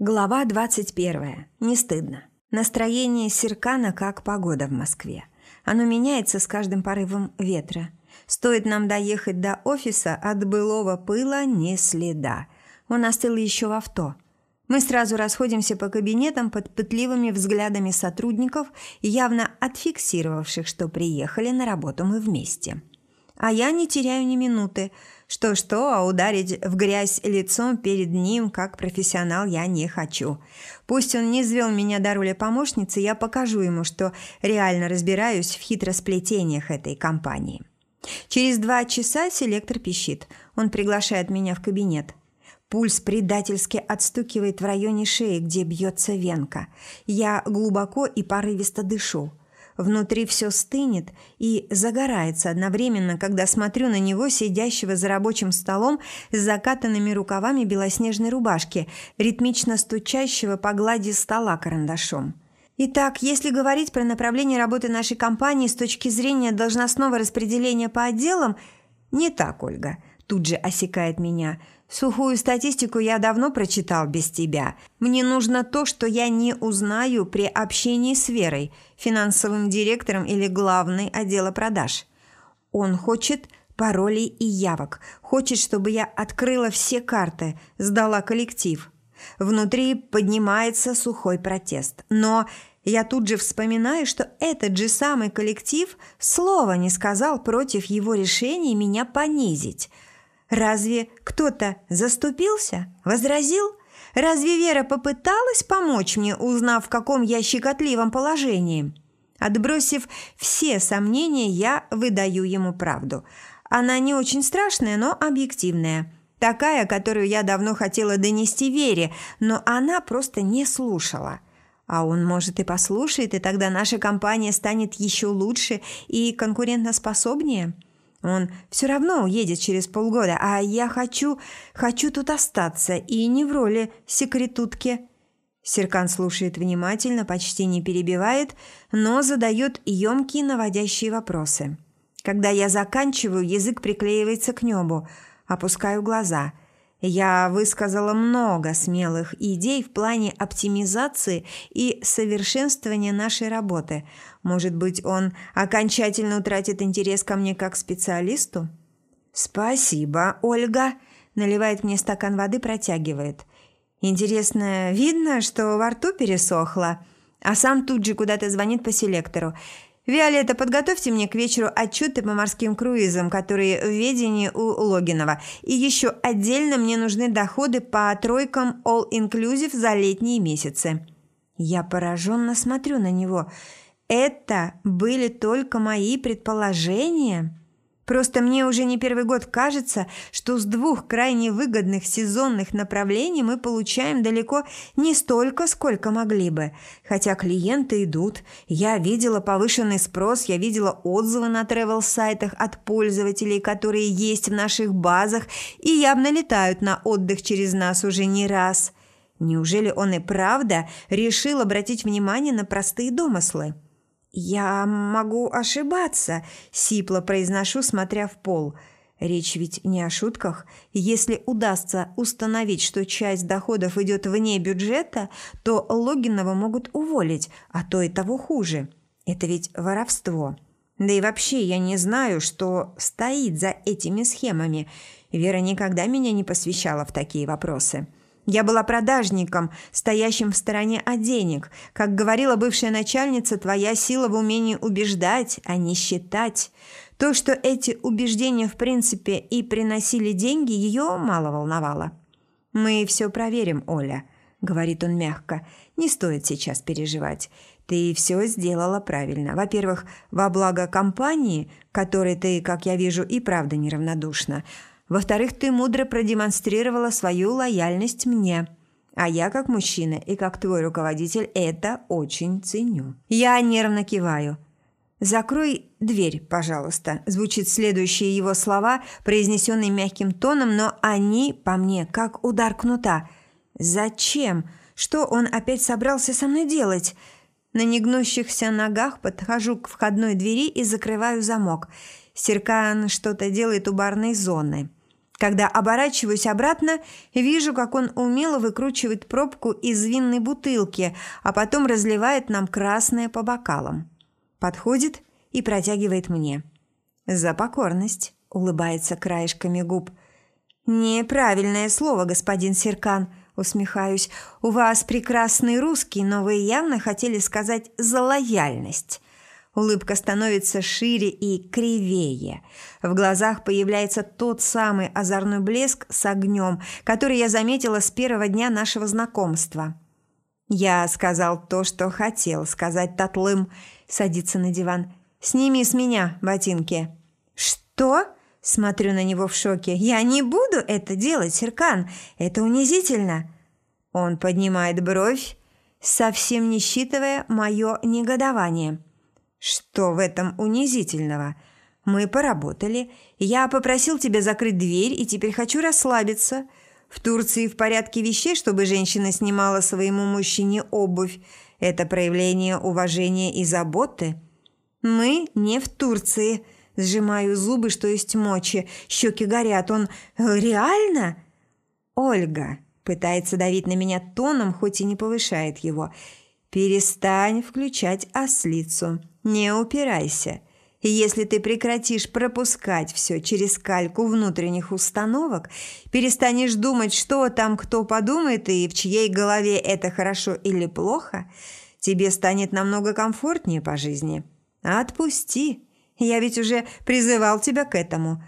Глава 21. Не стыдно. Настроение Серкана как погода в Москве. Оно меняется с каждым порывом ветра. Стоит нам доехать до офиса, от былого пыла ни следа. Он остыл еще в авто. Мы сразу расходимся по кабинетам под пытливыми взглядами сотрудников, явно отфиксировавших, что приехали на работу мы вместе. А я не теряю ни минуты – что-что, а ударить в грязь лицом перед ним, как профессионал, я не хочу. Пусть он не звел меня до роли помощницы, я покажу ему, что реально разбираюсь в хитросплетениях этой компании. Через два часа селектор пищит. Он приглашает меня в кабинет. Пульс предательски отстукивает в районе шеи, где бьется венка. Я глубоко и порывисто дышу. Внутри все стынет и загорается одновременно, когда смотрю на него, сидящего за рабочим столом с закатанными рукавами белоснежной рубашки, ритмично стучащего по глади стола карандашом. Итак, если говорить про направление работы нашей компании с точки зрения должностного распределения по отделам, не так, Ольга. Тут же осекает меня – Сухую статистику я давно прочитал без тебя. Мне нужно то, что я не узнаю при общении с Верой, финансовым директором или главной отдела продаж. Он хочет паролей и явок, хочет, чтобы я открыла все карты, сдала коллектив. Внутри поднимается сухой протест. Но я тут же вспоминаю, что этот же самый коллектив слова не сказал против его решения меня понизить – Разве кто-то заступился? Возразил? Разве Вера попыталась помочь мне, узнав, в каком я щекотливом положении? Отбросив все сомнения, я выдаю ему правду. Она не очень страшная, но объективная. Такая, которую я давно хотела донести Вере, но она просто не слушала. А он, может, и послушает, и тогда наша компания станет еще лучше и конкурентоспособнее. Он все равно уедет через полгода, а я хочу, хочу тут остаться и не в роли секретутки». Серкан слушает внимательно, почти не перебивает, но задает емкие наводящие вопросы. Когда я заканчиваю, язык приклеивается к небу, опускаю глаза – я высказала много смелых идей в плане оптимизации и совершенствования нашей работы. Может быть, он окончательно утратит интерес ко мне как специалисту? «Спасибо, Ольга», – наливает мне стакан воды, протягивает. «Интересно, видно, что во рту пересохло?» А сам тут же куда-то звонит по селектору. «Виолетта, подготовьте мне к вечеру отчеты по морским круизам, которые в ведении у Логинова. И еще отдельно мне нужны доходы по тройкам All-Inclusive за летние месяцы». Я пораженно смотрю на него. «Это были только мои предположения?» Просто мне уже не первый год кажется, что с двух крайне выгодных сезонных направлений мы получаем далеко не столько, сколько могли бы. Хотя клиенты идут, я видела повышенный спрос, я видела отзывы на тревел-сайтах от пользователей, которые есть в наших базах и явно летают на отдых через нас уже не раз. Неужели он и правда решил обратить внимание на простые домыслы? «Я могу ошибаться», – сипло произношу, смотря в пол. Речь ведь не о шутках. Если удастся установить, что часть доходов идет вне бюджета, то Логинова могут уволить, а то и того хуже. Это ведь воровство. Да и вообще я не знаю, что стоит за этими схемами. Вера никогда меня не посвящала в такие вопросы. Я была продажником, стоящим в стороне от денег. Как говорила бывшая начальница, твоя сила в умении убеждать, а не считать. То, что эти убеждения в принципе и приносили деньги, ее мало волновало. «Мы все проверим, Оля», — говорит он мягко. «Не стоит сейчас переживать. Ты все сделала правильно. Во-первых, во благо компании, которой ты, как я вижу, и правда неравнодушна. Во-вторых, ты мудро продемонстрировала свою лояльность мне. А я, как мужчина и как твой руководитель, это очень ценю. Я нервно киваю. «Закрой дверь, пожалуйста», – звучит следующие его слова, произнесенные мягким тоном, но они, по мне, как удар кнута. «Зачем? Что он опять собрался со мной делать?» На негнущихся ногах подхожу к входной двери и закрываю замок. Серкан что-то делает у барной зоны. Когда оборачиваюсь обратно, вижу, как он умело выкручивает пробку из винной бутылки, а потом разливает нам красное по бокалам. Подходит и протягивает мне. «За покорность», – улыбается краешками губ. «Неправильное слово, господин Серкан», – усмехаюсь. «У вас прекрасный русский, но вы явно хотели сказать «за лояльность». Улыбка становится шире и кривее. В глазах появляется тот самый озорной блеск с огнем, который я заметила с первого дня нашего знакомства. «Я сказал то, что хотел сказать Татлым», – садится на диван. «Сними с меня ботинки». «Что?» – смотрю на него в шоке. «Я не буду это делать, Серкан. Это унизительно». Он поднимает бровь, совсем не считывая мое негодование. «Что в этом унизительного? Мы поработали. Я попросил тебя закрыть дверь, и теперь хочу расслабиться. В Турции в порядке вещей, чтобы женщина снимала своему мужчине обувь. Это проявление уважения и заботы. Мы не в Турции». Сжимаю зубы, что есть мочи. Щеки горят. Он реально? Ольга пытается давить на меня тоном, хоть и не повышает его. Перестань включать ослицу. Не упирайся. И если ты прекратишь пропускать все через кальку внутренних установок, перестанешь думать, что там кто подумает и в чьей голове это хорошо или плохо, тебе станет намного комфортнее по жизни. Отпусти. Я ведь уже призывал тебя к этому.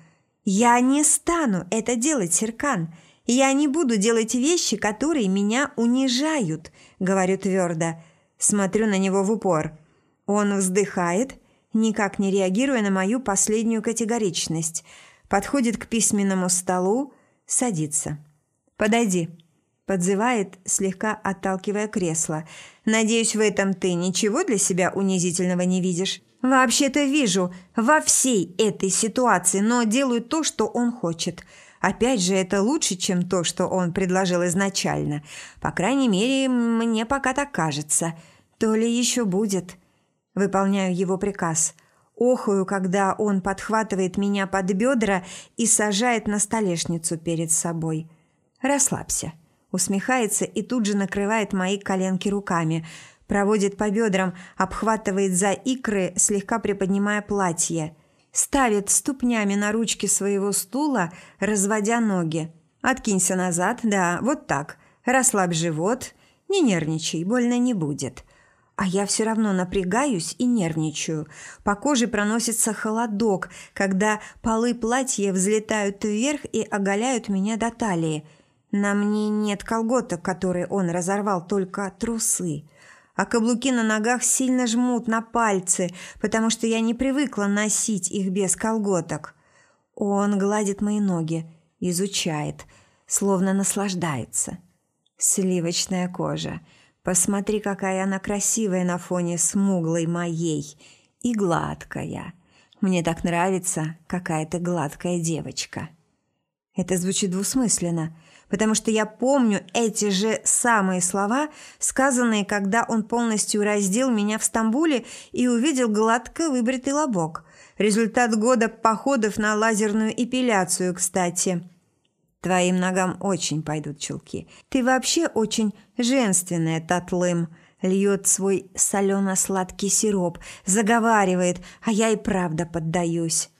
Я не стану это делать, Серкан. Я не буду делать вещи, которые меня унижают, говорю твердо. Смотрю на него в упор. Он вздыхает, никак не реагируя на мою последнюю категоричность. Подходит к письменному столу, садится. «Подойди», – подзывает, слегка отталкивая кресло. «Надеюсь, в этом ты ничего для себя унизительного не видишь?» «Вообще-то вижу во всей этой ситуации, но делаю то, что он хочет». Опять же, это лучше, чем то, что он предложил изначально. По крайней мере, мне пока так кажется. То ли еще будет. Выполняю его приказ. Охую, когда он подхватывает меня под бедра и сажает на столешницу перед собой. «Расслабься», усмехается и тут же накрывает мои коленки руками, проводит по бедрам, обхватывает за икры, слегка приподнимая платье, ставит ступнями на ручки своего стула, разводя ноги. «Откинься назад, да, вот так. Расслабь живот, не нервничай, больно не будет». А я все равно напрягаюсь и нервничаю. По коже проносится холодок, когда полы платья взлетают вверх и оголяют меня до талии. На мне нет колготок, которые он разорвал, только трусы. А каблуки на ногах сильно жмут на пальцы, потому что я не привыкла носить их без колготок. Он гладит мои ноги, изучает, словно наслаждается. Сливочная кожа – Посмотри, какая она красивая на фоне смуглой моей. И гладкая. Мне так нравится какая-то гладкая девочка. Это звучит двусмысленно, потому что я помню эти же самые слова, сказанные, когда он полностью раздел меня в Стамбуле и увидел гладко выбритый лобок. Результат года походов на лазерную эпиляцию, кстати. Твоим ногам очень пойдут чулки. Ты вообще очень женственная, Татлым. Льет свой солено-сладкий сироп, заговаривает, а я и правда поддаюсь.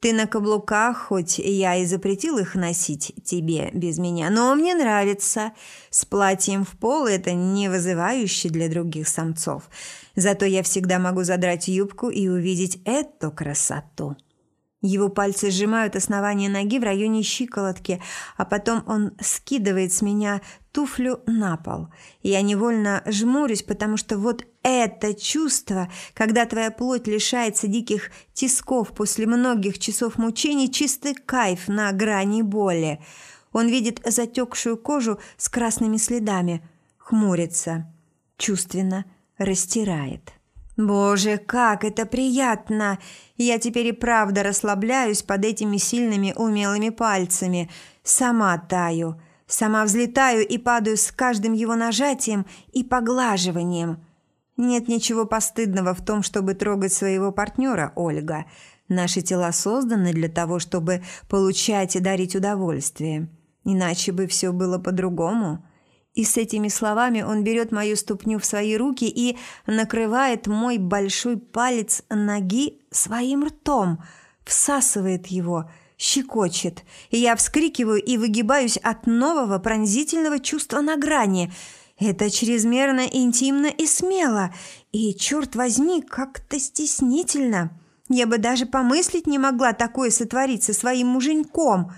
Ты на каблуках, хоть я и запретил их носить тебе без меня, но мне нравится. С платьем в пол это не вызывающе для других самцов. Зато я всегда могу задрать юбку и увидеть эту красоту». Его пальцы сжимают основание ноги в районе щиколотки, а потом он скидывает с меня туфлю на пол. Я невольно жмурюсь, потому что вот это чувство, когда твоя плоть лишается диких тисков после многих часов мучений, чистый кайф на грани боли. Он видит затекшую кожу с красными следами, хмурится, чувственно растирает. Боже, как это приятно! Я теперь и правда расслабляюсь под этими сильными умелыми пальцами. Сама таю, сама взлетаю и падаю с каждым его нажатием и поглаживанием. Нет ничего постыдного в том, чтобы трогать своего партнера, Ольга. Наши тела созданы для того, чтобы получать и дарить удовольствие. Иначе бы все было по-другому. И с этими словами он берет мою ступню в свои руки и накрывает мой большой палец ноги своим ртом, всасывает его, щекочет. И я вскрикиваю и выгибаюсь от нового пронзительного чувства на грани. Это чрезмерно интимно и смело, и, черт возьми, как-то стеснительно. Я бы даже помыслить не могла такое сотворить со своим муженьком.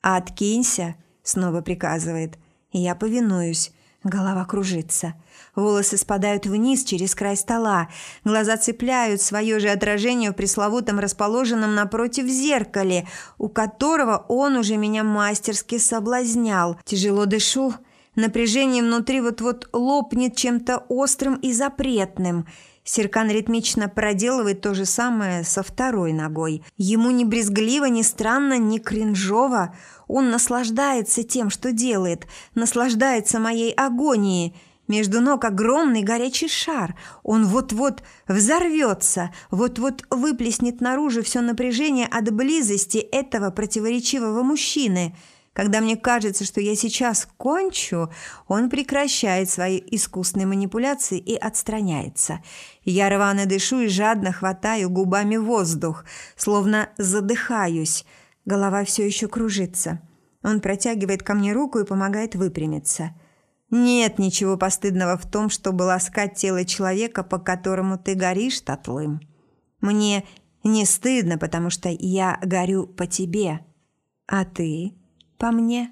«Откинься», — снова приказывает. Я повинуюсь. Голова кружится. Волосы спадают вниз через край стола. Глаза цепляют свое же отражение в пресловутом расположенном напротив зеркале, у которого он уже меня мастерски соблазнял. Тяжело дышу. Напряжение внутри вот-вот лопнет чем-то острым и запретным – Серкан ритмично проделывает то же самое со второй ногой. Ему ни брезгливо, ни странно, ни кринжово. Он наслаждается тем, что делает, наслаждается моей агонией. Между ног огромный горячий шар. Он вот-вот взорвется, вот-вот выплеснет наружу все напряжение от близости этого противоречивого мужчины – когда мне кажется, что я сейчас кончу, он прекращает свои искусные манипуляции и отстраняется. Я рвано дышу и жадно хватаю губами воздух, словно задыхаюсь. Голова все еще кружится. Он протягивает ко мне руку и помогает выпрямиться. Нет ничего постыдного в том, чтобы ласкать тело человека, по которому ты горишь, Татлым. Мне не стыдно, потому что я горю по тебе. А ты по мне?»